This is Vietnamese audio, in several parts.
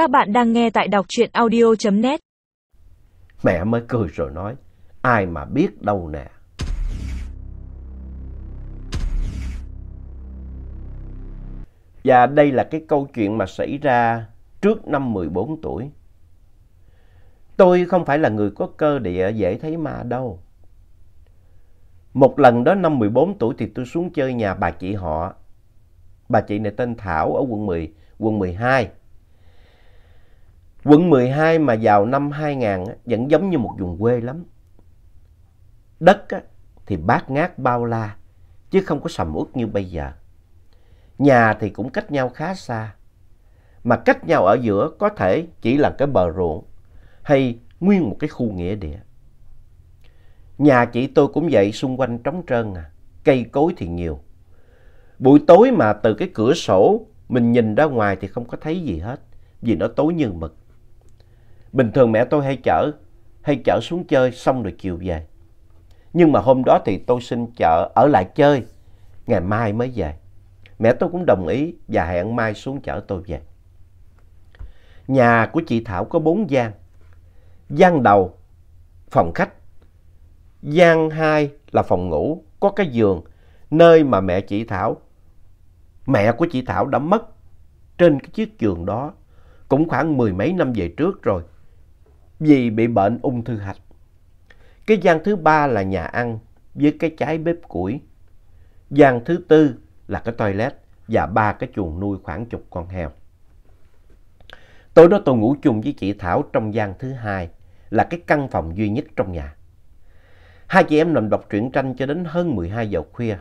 Các bạn đang nghe tại đọc truyện audio.net. Mẹ mới cười rồi nói, ai mà biết đâu nè. Và đây là cái câu chuyện mà xảy ra trước năm 14 tuổi. Tôi không phải là người có cơ địa dễ thấy ma đâu. Một lần đó năm 14 tuổi thì tôi xuống chơi nhà bà chị họ. Bà chị này tên Thảo ở quận 10, quận 12. Quận 12 mà vào năm 2000 vẫn giống như một vùng quê lắm. Đất thì bát ngát bao la, chứ không có sầm uất như bây giờ. Nhà thì cũng cách nhau khá xa. Mà cách nhau ở giữa có thể chỉ là cái bờ ruộng hay nguyên một cái khu nghĩa địa. Nhà chị tôi cũng vậy, xung quanh trống trơn à, cây cối thì nhiều. Buổi tối mà từ cái cửa sổ mình nhìn ra ngoài thì không có thấy gì hết, vì nó tối như mực. Bình thường mẹ tôi hay chở, hay chở xuống chơi xong rồi chiều về. Nhưng mà hôm đó thì tôi xin chợ ở lại chơi, ngày mai mới về. Mẹ tôi cũng đồng ý và hẹn mai xuống chở tôi về. Nhà của chị Thảo có bốn gian. Gian đầu, phòng khách. Gian hai là phòng ngủ, có cái giường, nơi mà mẹ chị Thảo, mẹ của chị Thảo đã mất trên cái chiếc giường đó, cũng khoảng mười mấy năm về trước rồi, vì bị bệnh ung thư hạch. Cái gian thứ ba là nhà ăn với cái trái bếp củi. Gian thứ tư là cái toilet và ba cái chuồng nuôi khoảng chục con heo. Tối đó tôi ngủ chung với chị Thảo trong gian thứ hai là cái căn phòng duy nhất trong nhà. Hai chị em nằm đọc truyện tranh cho đến hơn 12 giờ khuya.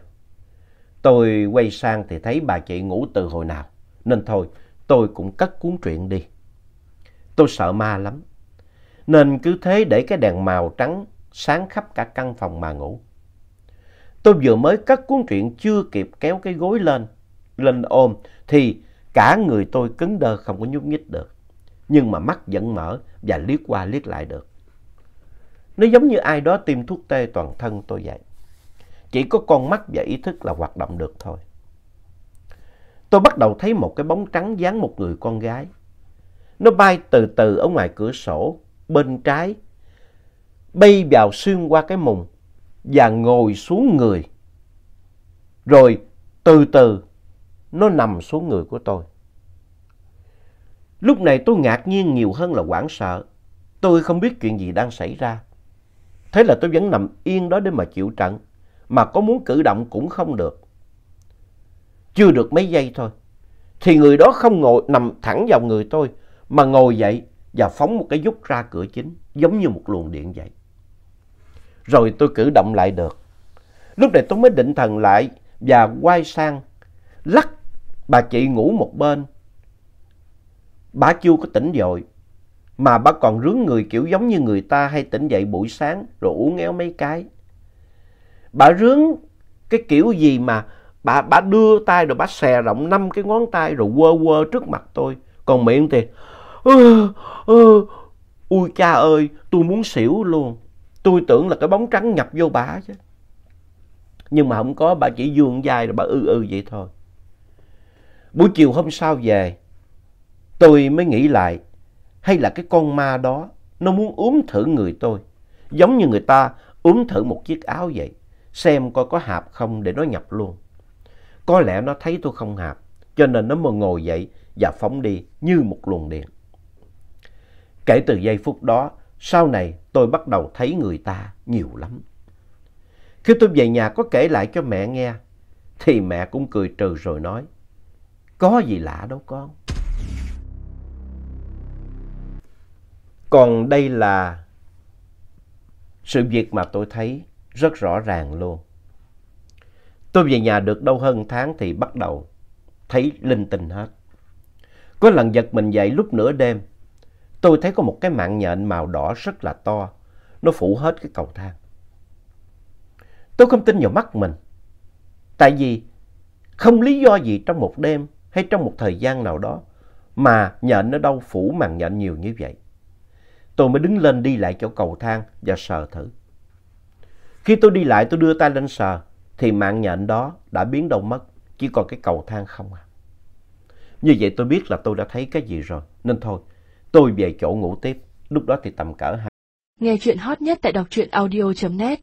Tôi quay sang thì thấy bà chị ngủ từ hồi nào, nên thôi tôi cũng cất cuốn truyện đi. Tôi sợ ma lắm, nên cứ thế để cái đèn màu trắng sáng khắp cả căn phòng mà ngủ. Tôi vừa mới cất cuốn truyện chưa kịp kéo cái gối lên, lên ôm, thì cả người tôi cứng đơ không có nhúc nhích được. Nhưng mà mắt vẫn mở và liếc qua liếc lại được. Nó giống như ai đó tiêm thuốc tê toàn thân tôi vậy. Chỉ có con mắt và ý thức là hoạt động được thôi. Tôi bắt đầu thấy một cái bóng trắng dáng một người con gái. Nó bay từ từ ở ngoài cửa sổ, bên trái, bay vào xuyên qua cái mùng và ngồi xuống người. Rồi từ từ nó nằm xuống người của tôi. Lúc này tôi ngạc nhiên nhiều hơn là hoảng sợ. Tôi không biết chuyện gì đang xảy ra. Thế là tôi vẫn nằm yên đó để mà chịu trận, mà có muốn cử động cũng không được. Chưa được mấy giây thôi, thì người đó không ngồi nằm thẳng vào người tôi, mà ngồi dậy và phóng một cái dút ra cửa chính, giống như một luồng điện vậy. Rồi tôi cử động lại được. Lúc này tôi mới định thần lại và quay sang, lắc bà chị ngủ một bên. Bà chưa có tỉnh dội, mà bà còn rướng người kiểu giống như người ta hay tỉnh dậy buổi sáng rồi uống éo mấy cái. Bà rướng cái kiểu gì mà bà, bà đưa tay rồi bà xè rộng năm cái ngón tay rồi quơ quơ trước mặt tôi. Còn miệng thì ơ ơ, ui cha ơi, tôi muốn xỉu luôn. Tôi tưởng là cái bóng trắng nhập vô bà chứ. Nhưng mà không có, bà chỉ vuông vai rồi bà ư ư vậy thôi. Buổi chiều hôm sau về, tôi mới nghĩ lại, hay là cái con ma đó, nó muốn uống thử người tôi. Giống như người ta uống thử một chiếc áo vậy. Xem coi có hạp không để nó nhập luôn. Có lẽ nó thấy tôi không hạp. Cho nên nó mới ngồi dậy và phóng đi như một luồng điện. Kể từ giây phút đó, sau này tôi bắt đầu thấy người ta nhiều lắm. Khi tôi về nhà có kể lại cho mẹ nghe, thì mẹ cũng cười trừ rồi nói, có gì lạ đâu con. Còn đây là sự việc mà tôi thấy rất rõ ràng luôn. Tôi về nhà được đâu hơn tháng thì bắt đầu thấy linh tinh hết. Có lần giật mình dậy lúc nửa đêm, tôi thấy có một cái mạng nhện màu đỏ rất là to, nó phủ hết cái cầu thang. Tôi không tin vào mắt mình, tại vì không lý do gì trong một đêm hay trong một thời gian nào đó mà nhện nó đâu phủ màn nhện nhiều như vậy. Tôi mới đứng lên đi lại chỗ cầu thang và sờ thử. Khi tôi đi lại tôi đưa tay lên sờ thì mạng nhện đó đã biến đâu mất, chỉ còn cái cầu thang không à. Như vậy tôi biết là tôi đã thấy cái gì rồi. Nên thôi, tôi về chỗ ngủ tiếp. Lúc đó thì tầm cỡ Nghe chuyện hot nhất tại đọc truyện audio.net